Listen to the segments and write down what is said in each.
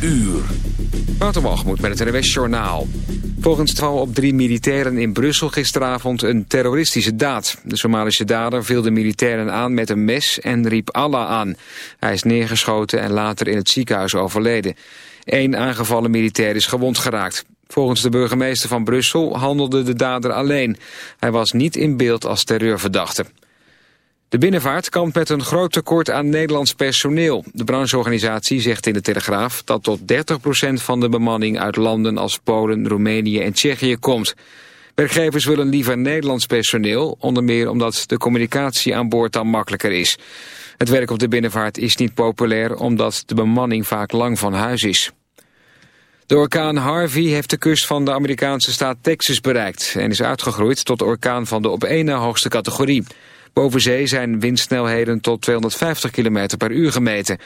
uur. Waterwalgemoed met het NWS Journaal. Volgens het op drie militairen in Brussel gisteravond een terroristische daad. De Somalische dader viel de militairen aan met een mes en riep Allah aan. Hij is neergeschoten en later in het ziekenhuis overleden. Eén aangevallen militair is gewond geraakt. Volgens de burgemeester van Brussel handelde de dader alleen. Hij was niet in beeld als terreurverdachte. De binnenvaart kampt met een groot tekort aan Nederlands personeel. De brancheorganisatie zegt in de Telegraaf dat tot 30% van de bemanning uit landen als Polen, Roemenië en Tsjechië komt. Werkgevers willen liever Nederlands personeel, onder meer omdat de communicatie aan boord dan makkelijker is. Het werk op de binnenvaart is niet populair omdat de bemanning vaak lang van huis is. De orkaan Harvey heeft de kust van de Amerikaanse staat Texas bereikt... en is uitgegroeid tot orkaan van de op één hoogste categorie. Boven zee zijn windsnelheden tot 250 km per uur gemeten.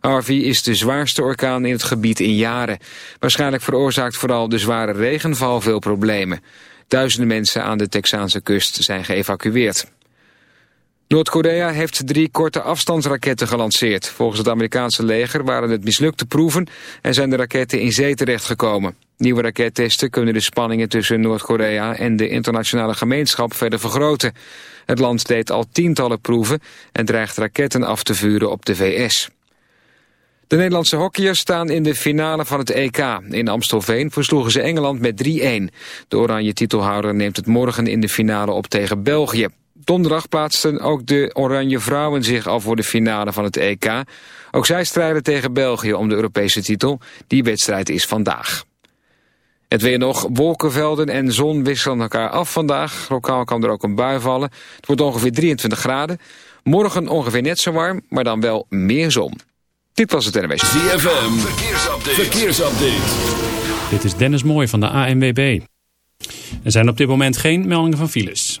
Harvey is de zwaarste orkaan in het gebied in jaren. Waarschijnlijk veroorzaakt vooral de zware regenval veel problemen. Duizenden mensen aan de Texaanse kust zijn geëvacueerd. Noord-Korea heeft drie korte afstandsraketten gelanceerd. Volgens het Amerikaanse leger waren het mislukte proeven en zijn de raketten in zee terechtgekomen. Nieuwe rakettesten kunnen de spanningen tussen Noord-Korea en de internationale gemeenschap verder vergroten. Het land deed al tientallen proeven en dreigt raketten af te vuren op de VS. De Nederlandse hockeyers staan in de finale van het EK. In Amstelveen versloegen ze Engeland met 3-1. De oranje titelhouder neemt het morgen in de finale op tegen België. Donderdag plaatsten ook de Oranje Vrouwen zich al voor de finale van het EK. Ook zij strijden tegen België om de Europese titel. Die wedstrijd is vandaag. Het weer nog, wolkenvelden en zon wisselen elkaar af vandaag. Lokaal kan er ook een bui vallen. Het wordt ongeveer 23 graden. Morgen ongeveer net zo warm, maar dan wel meer zon. Dit was het NWS. ZFM, verkeersupdate. verkeersupdate. Dit is Dennis Mooij van de ANWB. Er zijn op dit moment geen meldingen van files.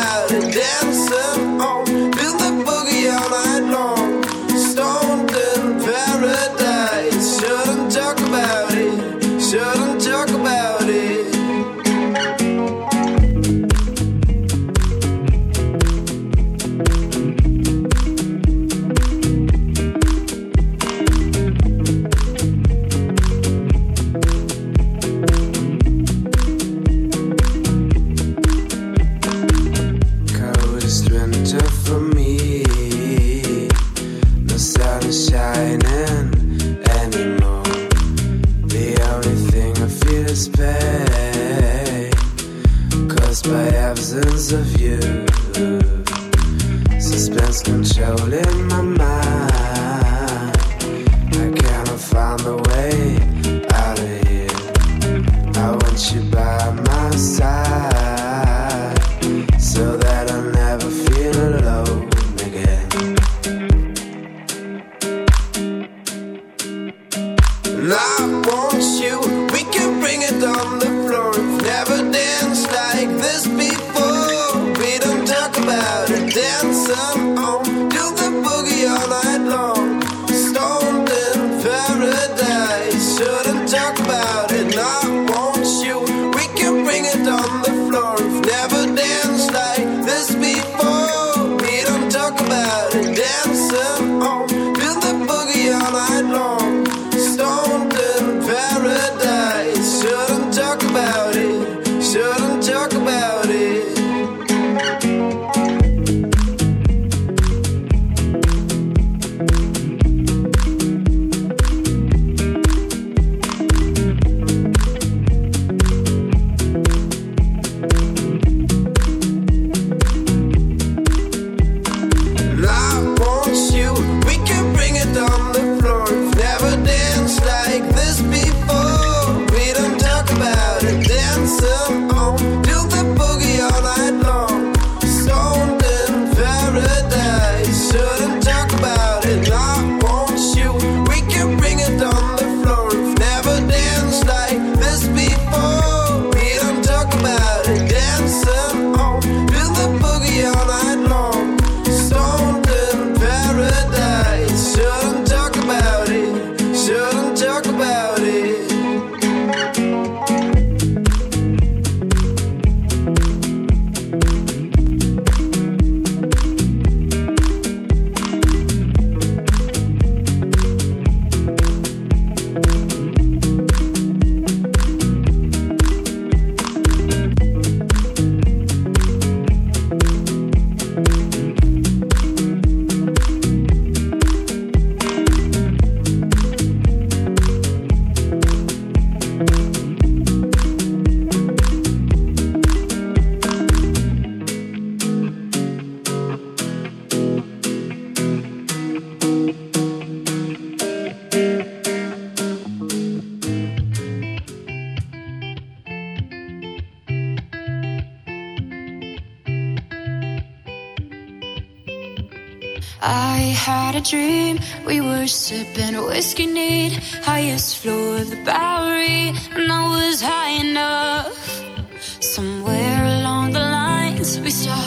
Dance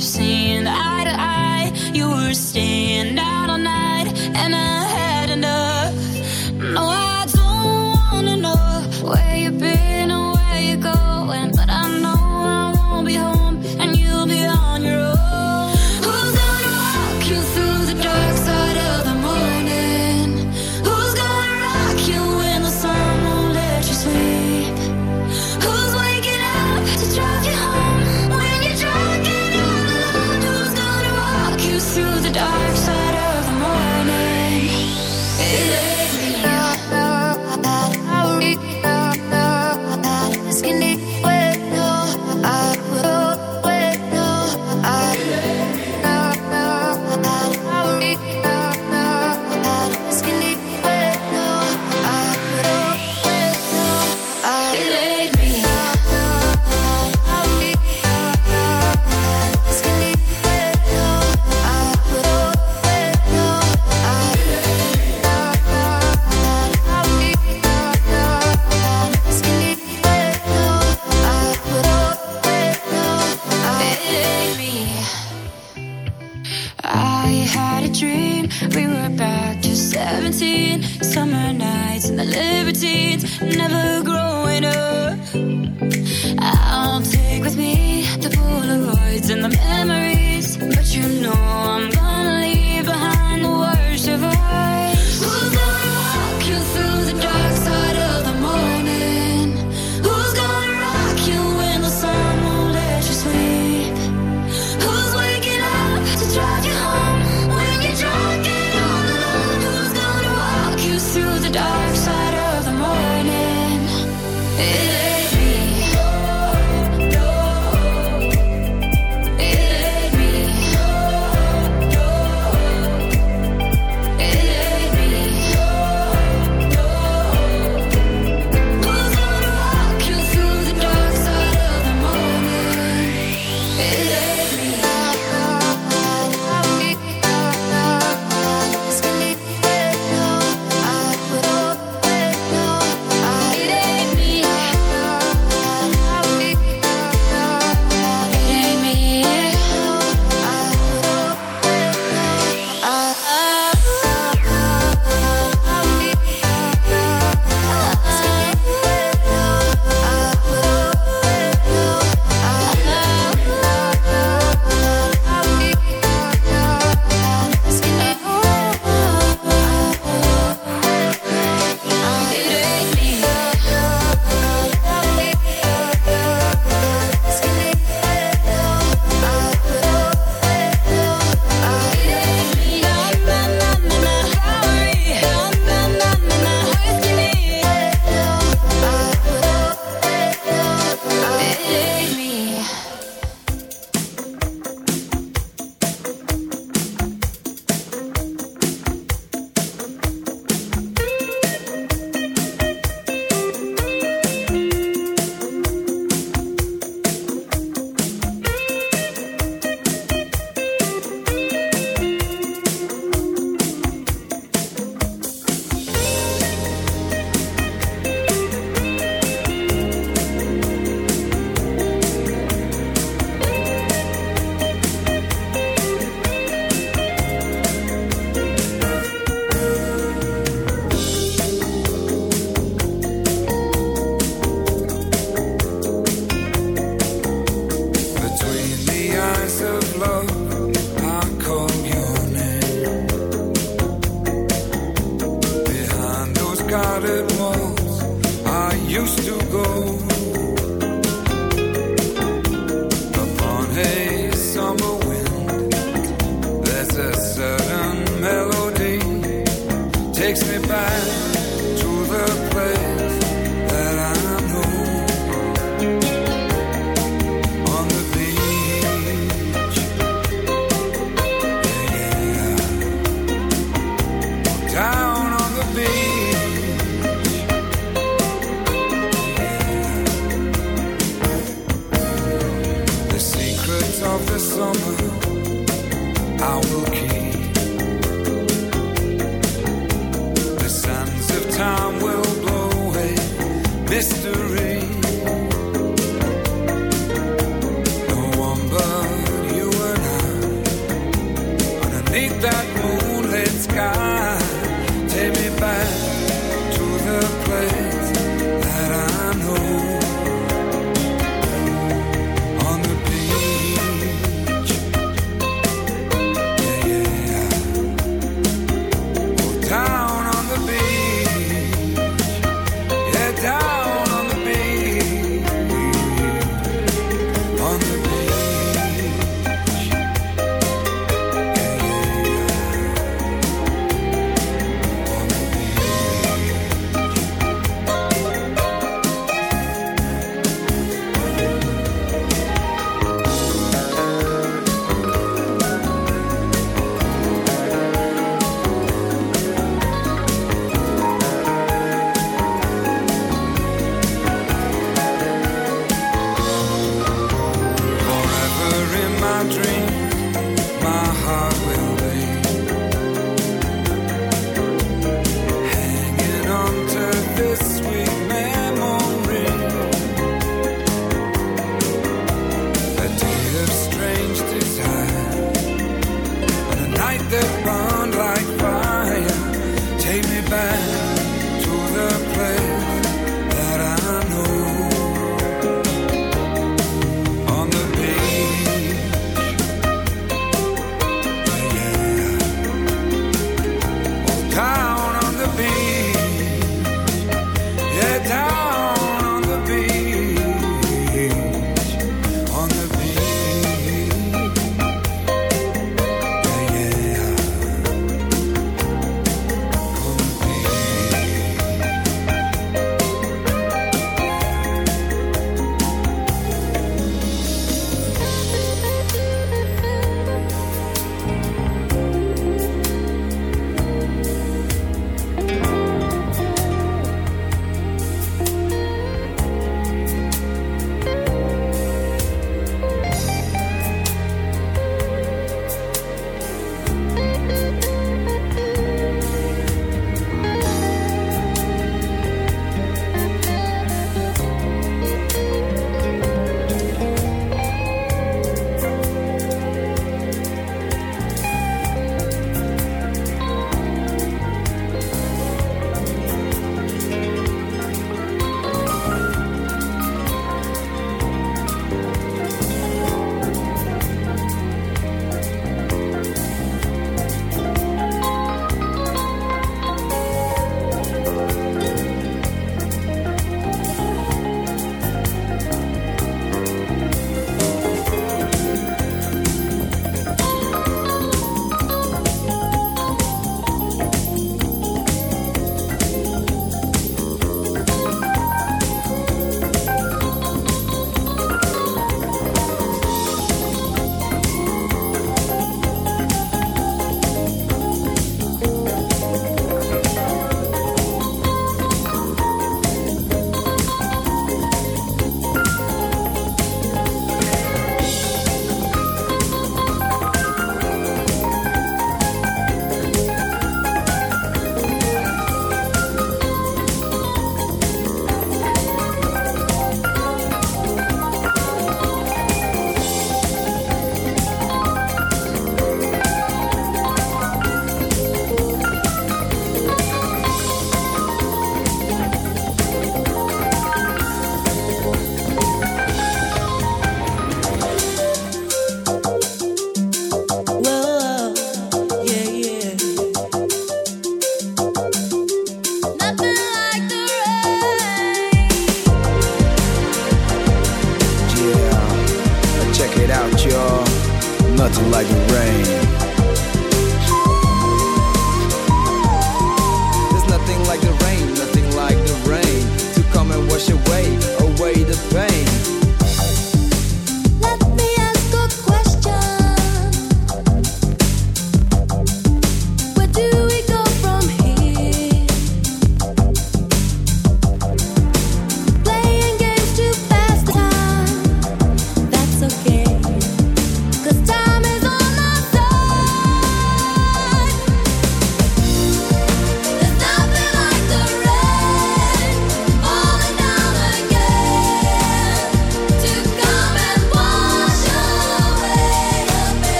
stopped seeing eye to eye. You were staying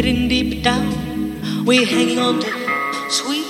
Heading deep down, we're hanging on to sweet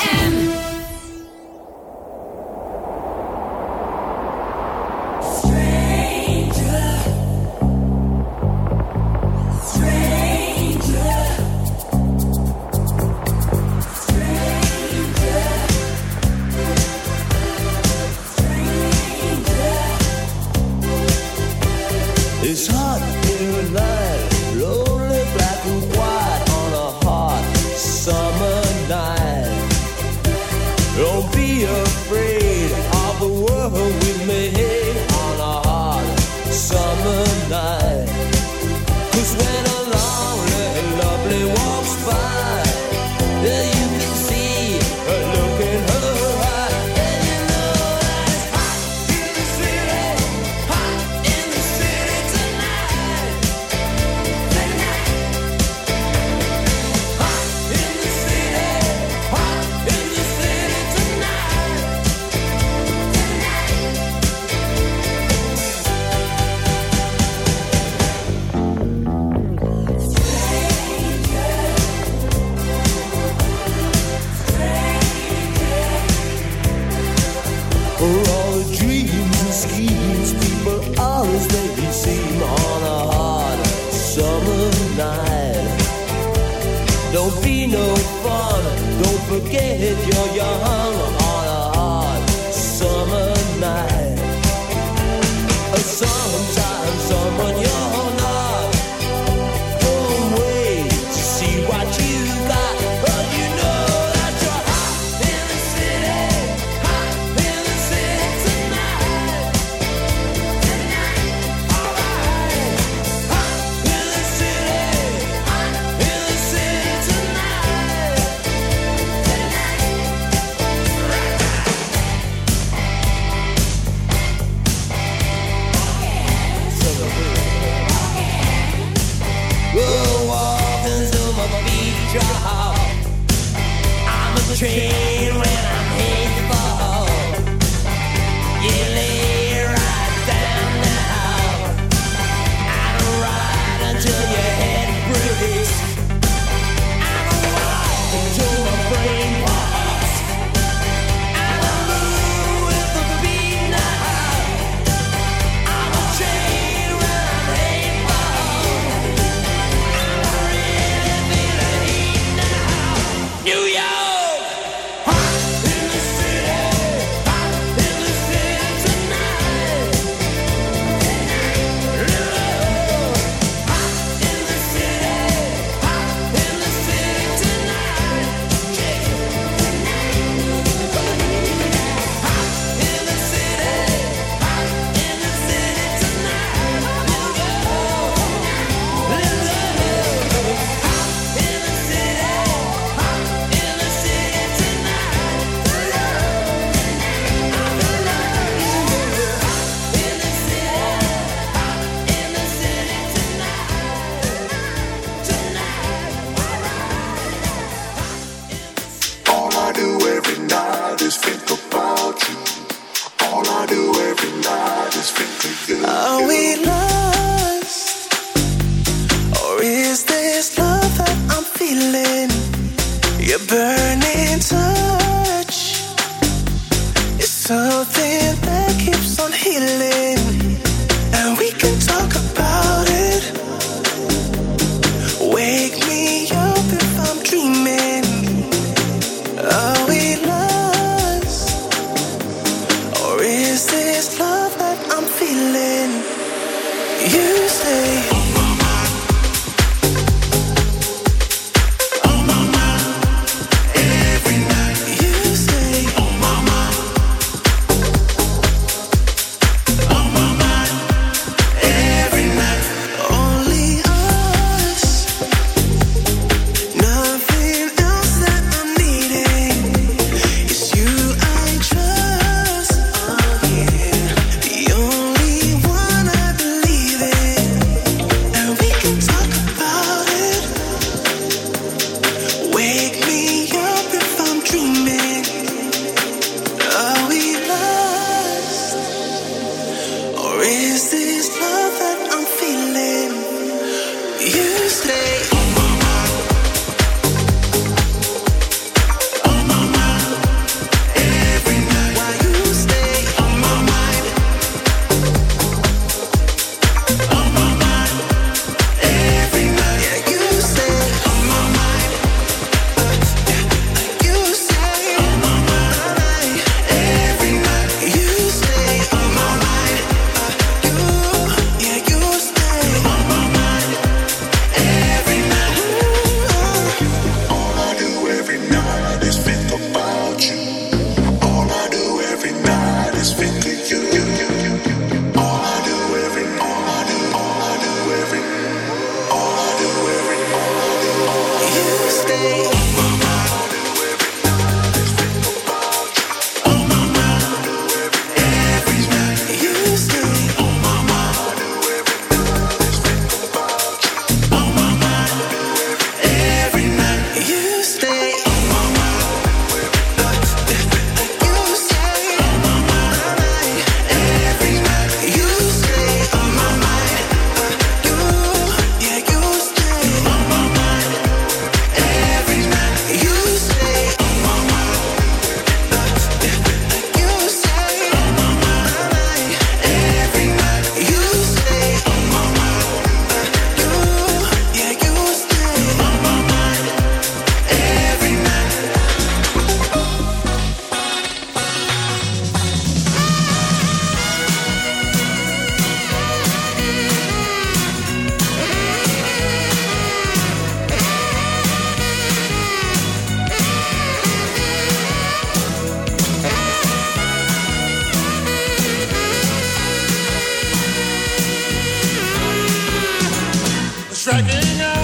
no fun. Don't forget you're young. sagging.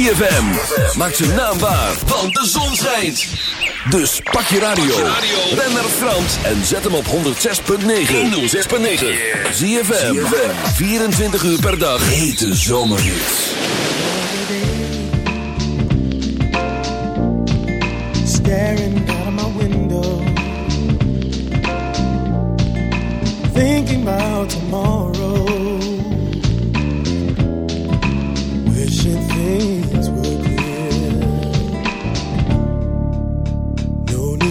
ZFM. Maak ze naambaar, want de zon schijnt. Dus pak je radio. Ben naar Frans en zet hem op 106.9. 106.9. ZFM. 24 uur per dag. Hete zomerhits. Staring out my window. Thinking about tomorrow.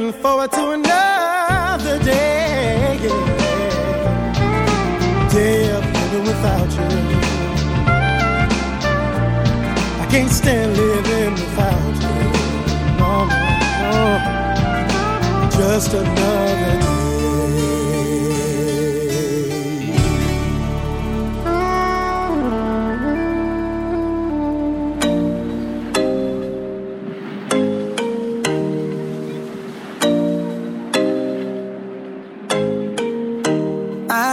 Looking forward to another day. Day of living without you. I can't stand living without you. No, no, no. Just another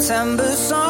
September song,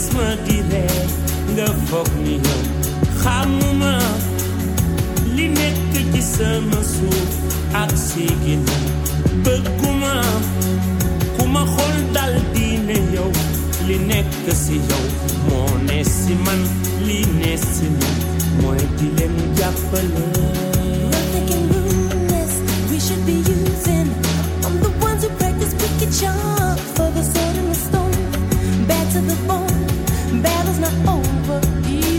isma dire nga foog ni xamuma li nekk ci sama suuf ak bëgguma dal yow li nekk si yow moo ne si man li ne si mooy di leen jàppale. We should be using. I'm the ones who practice wicked charm. For the sword and the stone, Back to the bone battle's not over.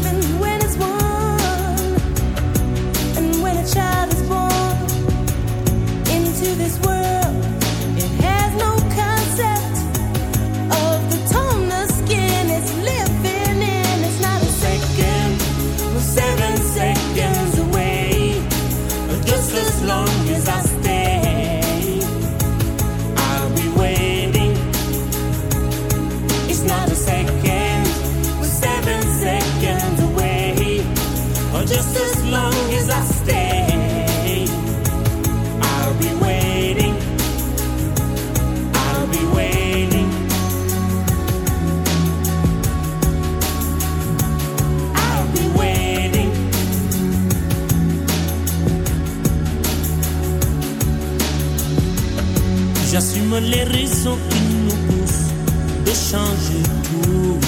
tout.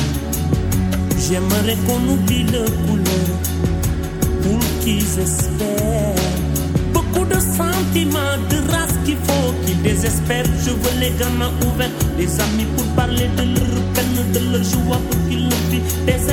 J'aimerais qu'on oublie le couleur pour qu'ils espèrent. Beaucoup de sentiments, de race qu'il faut qu'ils désespèrent. Je veux les gamins ouverts, les amis pour parler de leur peine, de leur joie pour qu'ils le.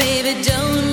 baby, don't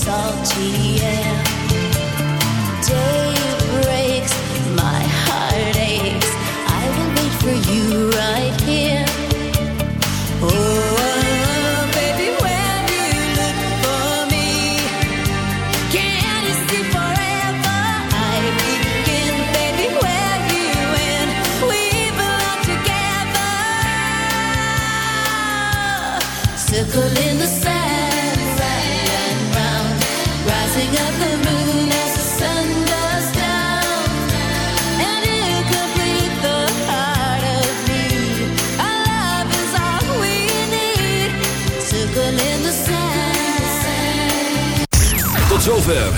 salt.